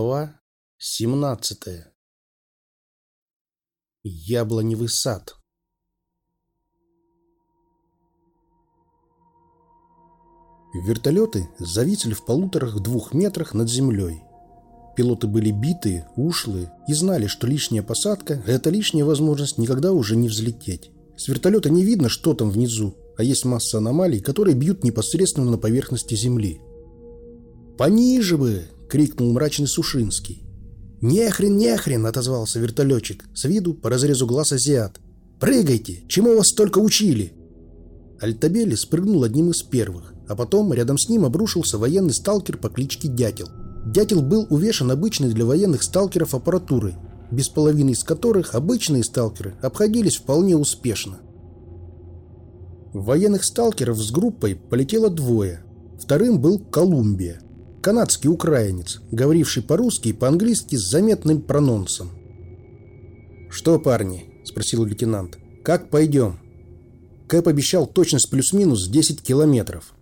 Глава 17 Яблоневый сад Вертолеты зависли в полуторах-двух метрах над землей. Пилоты были битые, ушлые и знали, что лишняя посадка – это лишняя возможность никогда уже не взлететь. С вертолета не видно, что там внизу, а есть масса аномалий, которые бьют непосредственно на поверхности Земли. «Пониже бы!» Крикнул мрачный Сушинский. «Нехрен, нехрен!» — отозвался вертолетчик, с виду по разрезу глаз азиат. «Прыгайте! Чему вас столько учили?» Альтабели спрыгнул одним из первых, а потом рядом с ним обрушился военный сталкер по кличке Дятел. Дятел был увешан обычной для военных сталкеров аппаратурой, без половины из которых обычные сталкеры обходились вполне успешно. Военных сталкеров с группой полетело двое. Вторым был Колумбия, канадский украинец, говоривший по-русски и по-английски с заметным прононсом. «Что, парни?» – спросил лейтенант. «Как пойдем?» Кэп обещал точность плюс-минус 10 километров.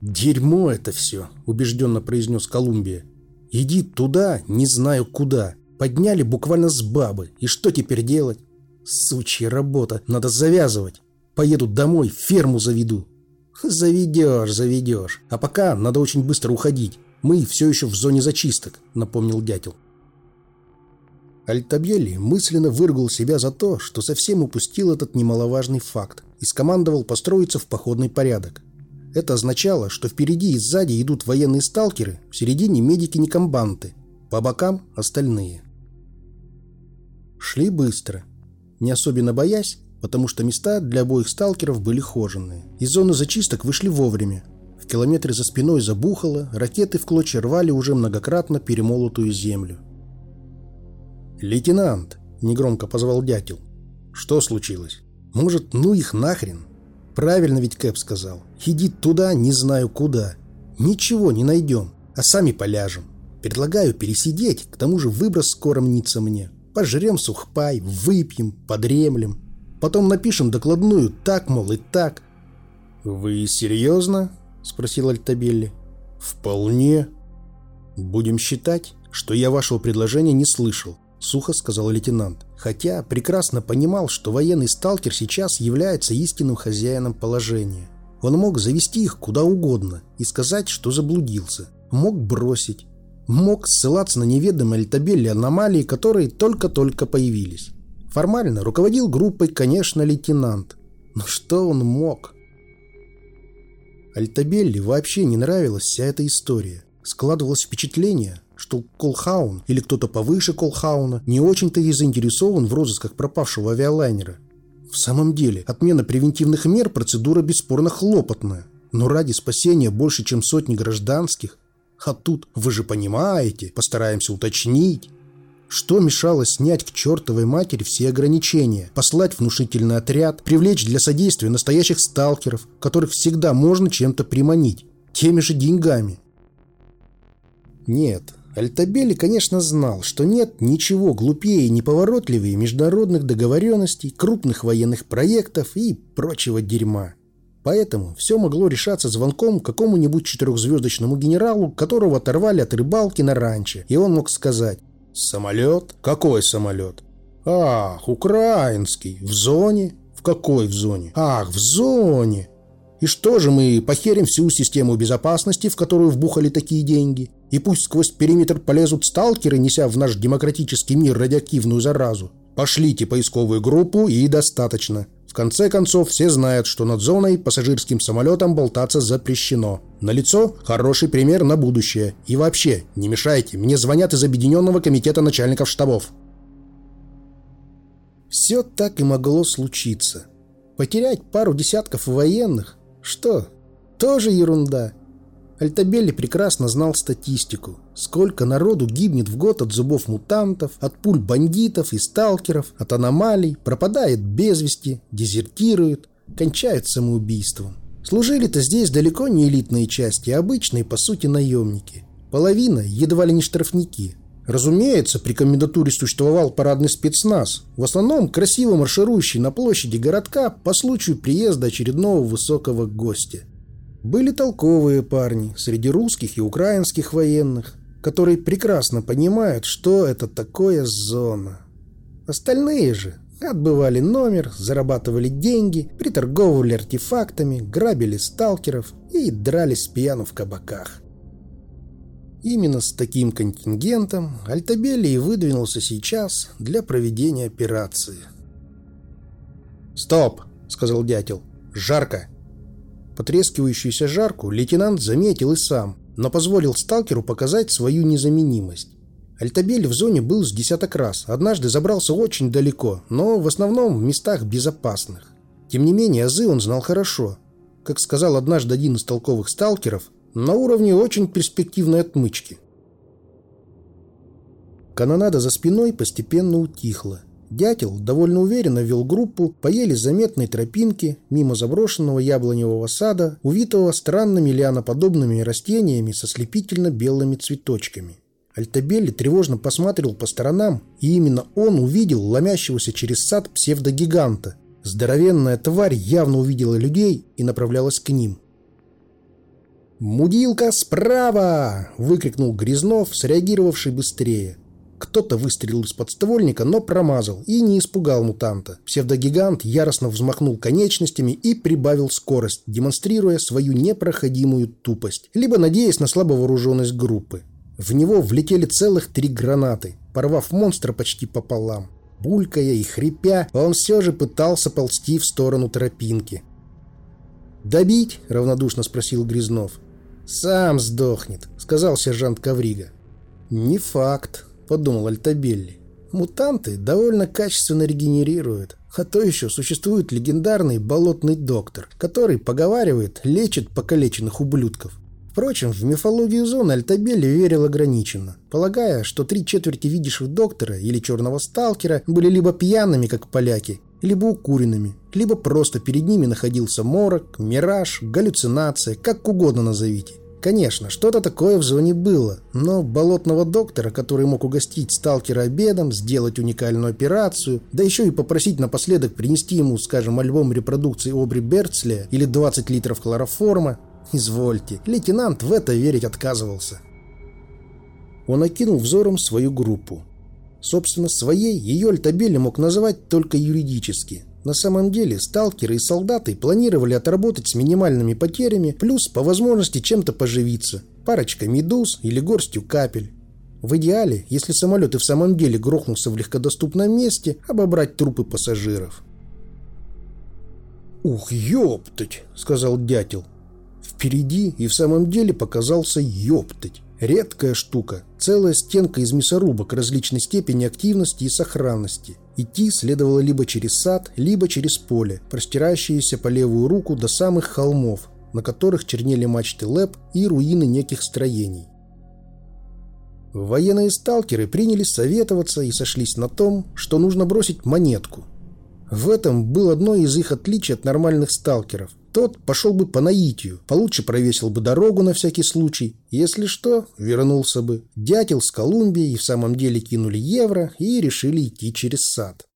«Дерьмо это все», – убежденно произнес Колумбия. «Иди туда, не знаю куда. Подняли буквально с бабы. И что теперь делать? Сучья работа, надо завязывать. Поеду домой, ферму заведу». «Заведешь, заведешь. А пока надо очень быстро уходить. Мы все еще в зоне зачисток», — напомнил дятел. Альтабьелли мысленно выругал себя за то, что совсем упустил этот немаловажный факт и скомандовал построиться в походный порядок. Это означало, что впереди и сзади идут военные сталкеры, в середине медики-некомбанты, по бокам остальные. Шли быстро, не особенно боясь, потому что места для обоих сталкеров были хоженные. Из зоны зачисток вышли вовремя, в километре за спиной забухало, ракеты в клочья рвали уже многократно перемолотую землю. «Лейтенант!» – негромко позвал дятел. «Что случилось? Может, ну их нахрен?» «Правильно ведь Кэп сказал. Иди туда, не знаю куда. Ничего не найдем, а сами поляжем. Предлагаю пересидеть, к тому же выброс скоро мнится мне. Пожрем сухпай, выпьем, подремлем. Потом напишем докладную так, мол, и так». «Вы серьезно?» — спросил Альтабелли. «Вполне. Будем считать, что я вашего предложения не слышал», — сухо сказал лейтенант. Хотя прекрасно понимал, что военный сталкер сейчас является истинным хозяином положения. Он мог завести их куда угодно и сказать, что заблудился. Мог бросить. Мог ссылаться на неведомые Альтабелли аномалии, которые только-только появились. Формально руководил группой, конечно, лейтенант. Но что он мог? Альтабелли вообще не нравилась вся эта история. Складывалось впечатление, что Колхаун или кто-то повыше Колхауна не очень-то и заинтересован в розысках пропавшего авиалайнера. В самом деле, отмена превентивных мер – процедура бесспорно хлопотная. Но ради спасения больше, чем сотни гражданских. А тут, вы же понимаете, постараемся уточнить. Что мешало снять к чертовой матери все ограничения, послать внушительный отряд, привлечь для содействия настоящих сталкеров, которых всегда можно чем-то приманить, теми же деньгами? Нет, Альтабели, конечно, знал, что нет ничего глупее и неповоротливее международных договоренностей, крупных военных проектов и прочего дерьма. Поэтому все могло решаться звонком какому-нибудь четырехзвездочному генералу, которого оторвали от рыбалки на ранче, и он мог сказать «Самолет? Какой самолет?» «Ах, украинский. В зоне?» «В какой в зоне?» «Ах, в зоне!» «И что же мы похерим всю систему безопасности, в которую вбухали такие деньги? И пусть сквозь периметр полезут сталкеры, неся в наш демократический мир радиоактивную заразу? Пошлите поисковую группу и достаточно. В конце концов, все знают, что над зоной пассажирским самолетом болтаться запрещено. Налицо хороший пример на будущее. И вообще, не мешайте, мне звонят из Объединенного комитета начальников штабов. Все так и могло случиться. Потерять пару десятков военных? Что? Тоже ерунда. Альтабелли прекрасно знал статистику. Сколько народу гибнет в год от зубов мутантов, от пуль бандитов и сталкеров, от аномалий, пропадает без вести, дезертирует, кончает самоубийством. Служили-то здесь далеко не элитные части, а обычные, по сути, наемники. Половина едва ли не штрафники. Разумеется, при комендатуре существовал парадный спецназ, в основном красиво марширующий на площади городка по случаю приезда очередного высокого гостя. Были толковые парни среди русских и украинских военных. Которые прекрасно понимают, что это такое зона. Остальные же отбывали номер, зарабатывали деньги, приторговывали артефактами, грабили сталкеров и дрались пьяну в кабаках. Именно с таким контингентом Альтабелли и выдвинулся сейчас для проведения операции. «Стоп!» — сказал дятел. «Жарко!» Потрескивающуюся жарку лейтенант заметил и сам, но позволил сталкеру показать свою незаменимость. Альтабель в зоне был с десяток раз, однажды забрался очень далеко, но в основном в местах безопасных. Тем не менее, азы он знал хорошо. Как сказал однажды один из толковых сталкеров, на уровне очень перспективной отмычки. Канонада за спиной постепенно утихла. Дятел довольно уверенно вел группу по еле заметной тропинке мимо заброшенного яблоневого сада, увитого странными лианоподобными растениями со слепительно-белыми цветочками. Альтабелли тревожно посмотрел по сторонам, и именно он увидел ломящегося через сад псевдогиганта. Здоровенная тварь явно увидела людей и направлялась к ним. «Мудилка справа!» — выкрикнул Грязнов, среагировавший быстрее. Кто-то выстрелил из подствольника, но промазал и не испугал мутанта. Псевдогигант яростно взмахнул конечностями и прибавил скорость, демонстрируя свою непроходимую тупость, либо надеясь на слабовооруженность группы. В него влетели целых три гранаты, порвав монстра почти пополам. Булькая и хрипя, он все же пытался ползти в сторону тропинки. «Добить?» — равнодушно спросил Грязнов. «Сам сдохнет», — сказал сержант Коврига. «Не факт», — подумал Альтабелли. «Мутанты довольно качественно регенерируют. А то еще существует легендарный болотный доктор, который, поговаривает, лечит покалеченных ублюдков. Впрочем, в мифологию зоны Альтабелли верил ограниченно, полагая, что три четверти видящих доктора или черного сталкера были либо пьяными, как поляки, либо укуренными, либо просто перед ними находился морок, мираж, галлюцинация, как угодно назовите. Конечно, что-то такое в зоне было, но болотного доктора, который мог угостить сталкера обедом, сделать уникальную операцию, да еще и попросить напоследок принести ему, скажем, альбом репродукции Обри Берцлия или 20 литров хлороформа, извольте, лейтенант в это верить отказывался. Он окинул взором свою группу. Собственно, своей ее Альтабелли мог называть только юридически. На самом деле, сталкеры и солдаты планировали отработать с минимальными потерями, плюс по возможности чем-то поживиться, парочкой медуз или горстью капель. В идеале, если самолет и в самом деле грохнулся в легкодоступном месте, обобрать трупы пассажиров. «Ух, ёптать!» — сказал дятел. Впереди и в самом деле показался ёптать. Редкая штука. Целая стенка из мясорубок различной степени активности и сохранности. Идти следовало либо через сад, либо через поле, простирающееся по левую руку до самых холмов, на которых чернели мачты ЛЭП и руины неких строений. Военные сталкеры принялись советоваться и сошлись на том, что нужно бросить монетку. В этом было одно из их отличий от нормальных сталкеров – тот пошел бы по наитию, получше провесил бы дорогу на всякий случай. Если что, вернулся бы. Дятел с Колумбией в самом деле кинули евро и решили идти через сад.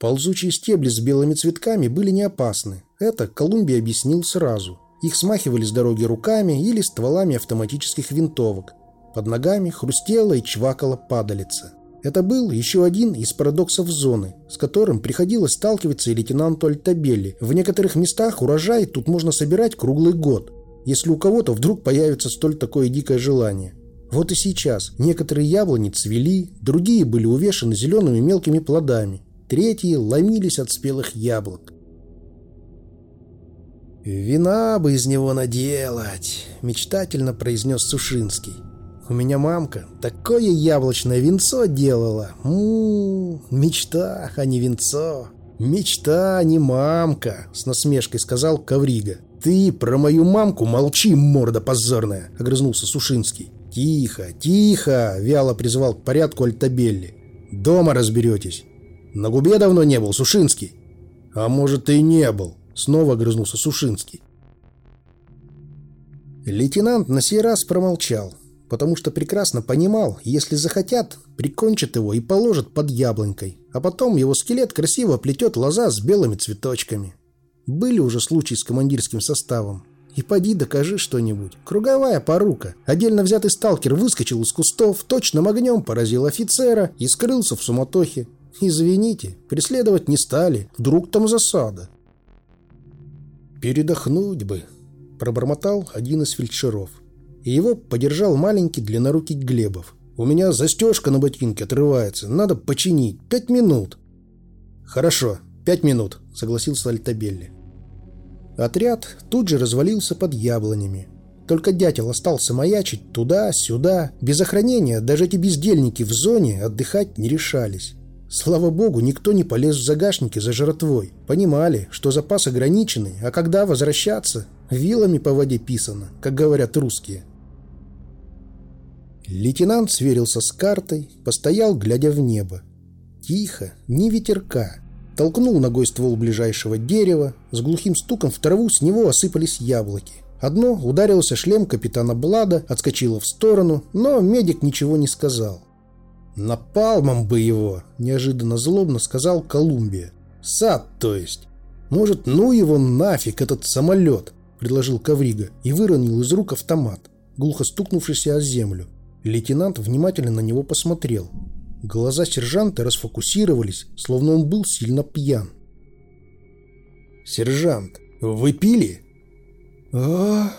Ползучие стебли с белыми цветками были не опасны. Это Колумбия объяснил сразу. Их смахивали с дороги руками или стволами автоматических винтовок. Под ногами хрустела и чвакала падалица. Это был еще один из парадоксов зоны, с которым приходилось сталкиваться и лейтенанту Альтабелли. В некоторых местах урожай тут можно собирать круглый год, если у кого-то вдруг появится столь такое дикое желание. Вот и сейчас некоторые яблони цвели, другие были увешаны зелеными мелкими плодами, третьи ломились от спелых яблок. «Вина бы из него наделать», — мечтательно произнес Сушинский. У меня мамка такое яблочное венцо делала. Му, мечта, а не венцо. Мечта, а не мамка, с насмешкой сказал Коврига. Ты про мою мамку молчи, морда позорная, огрызнулся Сушинский. Тихо, тихо, вяло призывал к порядку Альтабелли. Дома разберетесь. На губе давно не был, Сушинский. А может и не был, снова огрызнулся Сушинский. Лейтенант на сей раз промолчал, потому что прекрасно понимал, если захотят, прикончат его и положат под яблонькой, а потом его скелет красиво плетет лоза с белыми цветочками. Были уже случаи с командирским составом. И поди докажи что-нибудь. Круговая порука. Отдельно взятый сталкер выскочил из кустов, точным огнем поразил офицера и скрылся в суматохе. Извините, преследовать не стали. Вдруг там засада. «Передохнуть бы», — пробормотал один из фельдшеров. И его подержал маленький длиннорукий Глебов. «У меня застежка на ботинке отрывается. Надо починить. Пять минут». «Хорошо, пять минут», — согласился Альтабелли. Отряд тут же развалился под яблонями. Только дятел остался маячить туда-сюда. Без охранения даже эти бездельники в зоне отдыхать не решались. Слава богу, никто не полез в загашники за жратвой. Понимали, что запас ограниченный, а когда возвращаться, вилами по воде писано, как говорят русские. Лейтенант сверился с картой, постоял, глядя в небо. Тихо, ни ветерка. Толкнул ногой ствол ближайшего дерева, с глухим стуком в траву с него осыпались яблоки. Одно ударился шлем капитана Блада, отскочило в сторону, но медик ничего не сказал. «Напалмом бы его!» – неожиданно злобно сказал Колумбия. «Сад, то есть. Может, ну его нафиг, этот самолет!» – предложил Коврига и выронил из рук автомат, глухо стукнувшийся о землю. Лейтенант внимательно на него посмотрел. Глаза сержанта расфокусировались, словно он был сильно пьян. «Сержант, вы пили?» а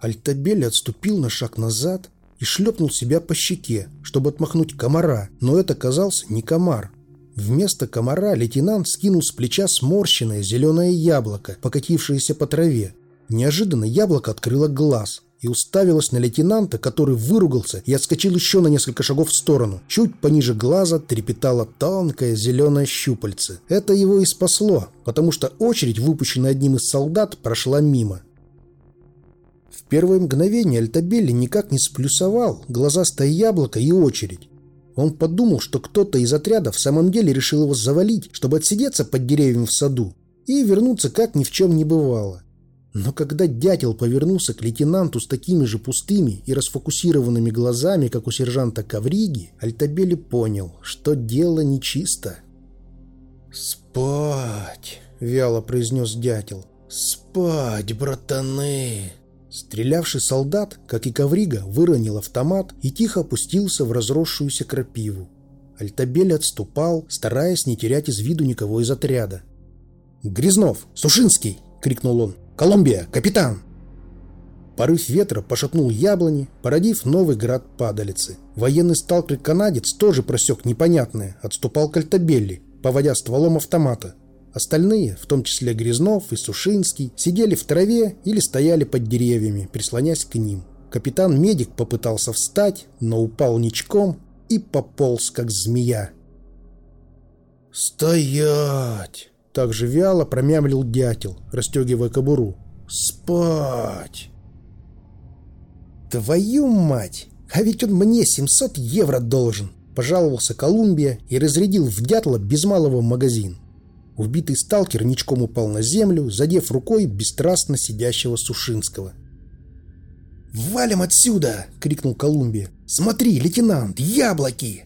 Альтабель отступил на шаг назад и шлепнул себя по щеке, чтобы отмахнуть комара, но это казался не комар. Вместо комара лейтенант скинул с плеча сморщенное зеленое яблоко, покатившееся по траве. Неожиданно яблоко открыло глаз и уставилась на лейтенанта, который выругался и отскочил еще на несколько шагов в сторону. Чуть пониже глаза трепетало тонкое зеленое щупальце. Это его и спасло, потому что очередь, выпущенная одним из солдат, прошла мимо. В первое мгновение Альтабелли никак не сплюсовал глазастое яблоко и очередь. Он подумал, что кто-то из отряда в самом деле решил его завалить, чтобы отсидеться под деревьями в саду и вернуться как ни в чем не бывало. Но когда дятел повернулся к лейтенанту с такими же пустыми и расфокусированными глазами, как у сержанта Кавриги, Альтабели понял, что дело нечисто. «Спать!» — вяло произнес дятел. «Спать, братаны!» Стрелявший солдат, как и Коврига, выронил автомат и тихо опустился в разросшуюся крапиву. Альтабель отступал, стараясь не терять из виду никого из отряда. «Грязнов! Сушинский!» — крикнул он. «Колумбия! Капитан!» Порыв ветра пошатнул яблони, породив новый град падалицы. Военный сталкер-канадец тоже просек непонятное, отступал к Альтабелли, поводя стволом автомата. Остальные, в том числе Грязнов и Сушинский, сидели в траве или стояли под деревьями, прислонясь к ним. Капитан-медик попытался встать, но упал ничком и пополз, как змея. «Стоять!» Так же вяло промямлил дятел, расстегивая кобуру. «Спать!» «Твою мать! А ведь он мне 700 евро должен!» Пожаловался Колумбия и разрядил в дятла без малого магазин. Убитый сталкер ничком упал на землю, задев рукой бесстрастно сидящего Сушинского. «Валим отсюда!» — крикнул Колумбия. «Смотри, лейтенант, яблоки!»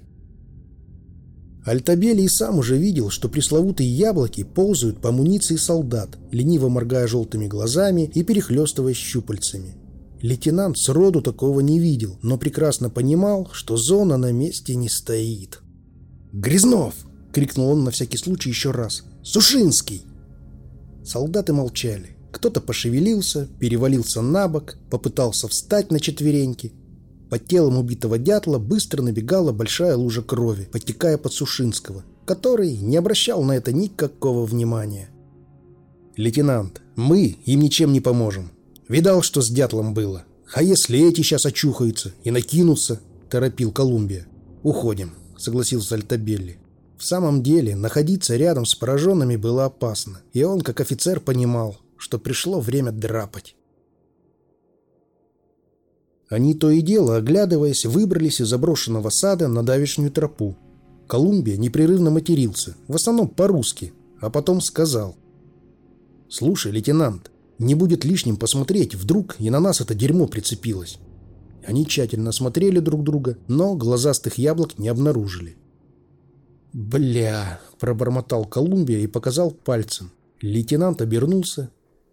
Альтабели и сам уже видел, что пресловутые яблоки ползают по амуниции солдат, лениво моргая желтыми глазами и перехлестывая щупальцами. Лейтенант сроду такого не видел, но прекрасно понимал, что зона на месте не стоит. «Грязнов!» — крикнул он на всякий случай еще раз. «Сушинский!» Солдаты молчали. Кто-то пошевелился, перевалился на бок, попытался встать на четвереньки, под телом убитого дятла быстро набегала большая лужа крови, подтекая под Сушинского, который не обращал на это никакого внимания. «Лейтенант, мы им ничем не поможем. Видал, что с дятлом было. А если эти сейчас очухаются и накинутся?» – торопил Колумбия. «Уходим», – согласился Альтабелли. В самом деле, находиться рядом с пораженными было опасно, и он, как офицер, понимал, что пришло время драпать. Они то и дело, оглядываясь, выбрались из заброшенного сада на давешнюю тропу. Колумбия непрерывно матерился, в основном по-русски, а потом сказал. «Слушай, лейтенант, не будет лишним посмотреть, вдруг и на нас это дерьмо прицепилось». Они тщательно осмотрели друг друга, но глазастых яблок не обнаружили. «Бля!» – пробормотал Колумбия и показал пальцем. Лейтенант обернулся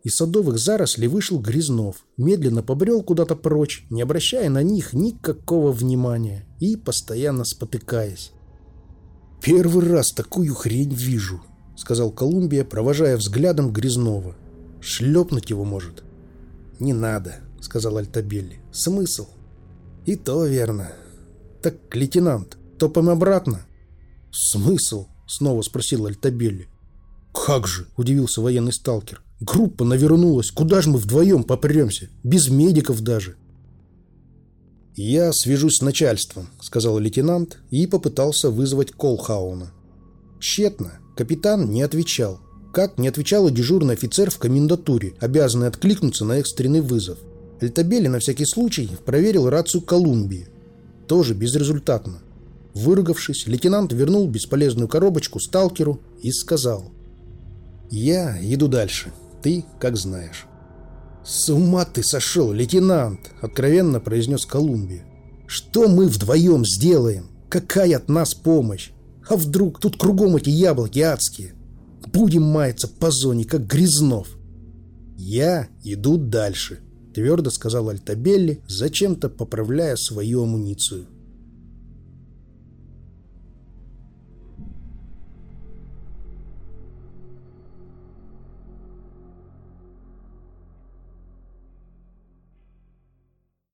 Из садовых зарослей вышел Грязнов, медленно побрел куда-то прочь, не обращая на них никакого внимания и постоянно спотыкаясь. «Первый раз такую хрень вижу», — сказал Колумбия, провожая взглядом Грязнова. «Шлепнуть его может». «Не надо», — сказал Альтабелли. «Смысл?» «И то верно. Так, лейтенант, топаем обратно?» «Смысл?» — снова спросил Альтабелли. «Как же?» — удивился военный сталкер. «Группа навернулась. Куда же мы вдвоем попремся? Без медиков даже». «Я свяжусь с начальством», — сказал лейтенант и попытался вызвать Колхауна. Тщетно. Капитан не отвечал. Как не отвечал и дежурный офицер в комендатуре, обязанный откликнуться на экстренный вызов. Эльтабели на всякий случай проверил рацию Колумбии. Тоже безрезультатно. Выругавшись, лейтенант вернул бесполезную коробочку сталкеру и сказал «Я иду дальше. Ты как знаешь». «С ума ты сошел, лейтенант!» — откровенно произнес Колумбия. «Что мы вдвоем сделаем? Какая от нас помощь? А вдруг тут кругом эти яблоки адские? Будем маяться по зоне, как Грязнов!» «Я иду дальше», — твердо сказал Альтабелли, зачем-то поправляя свою амуницию.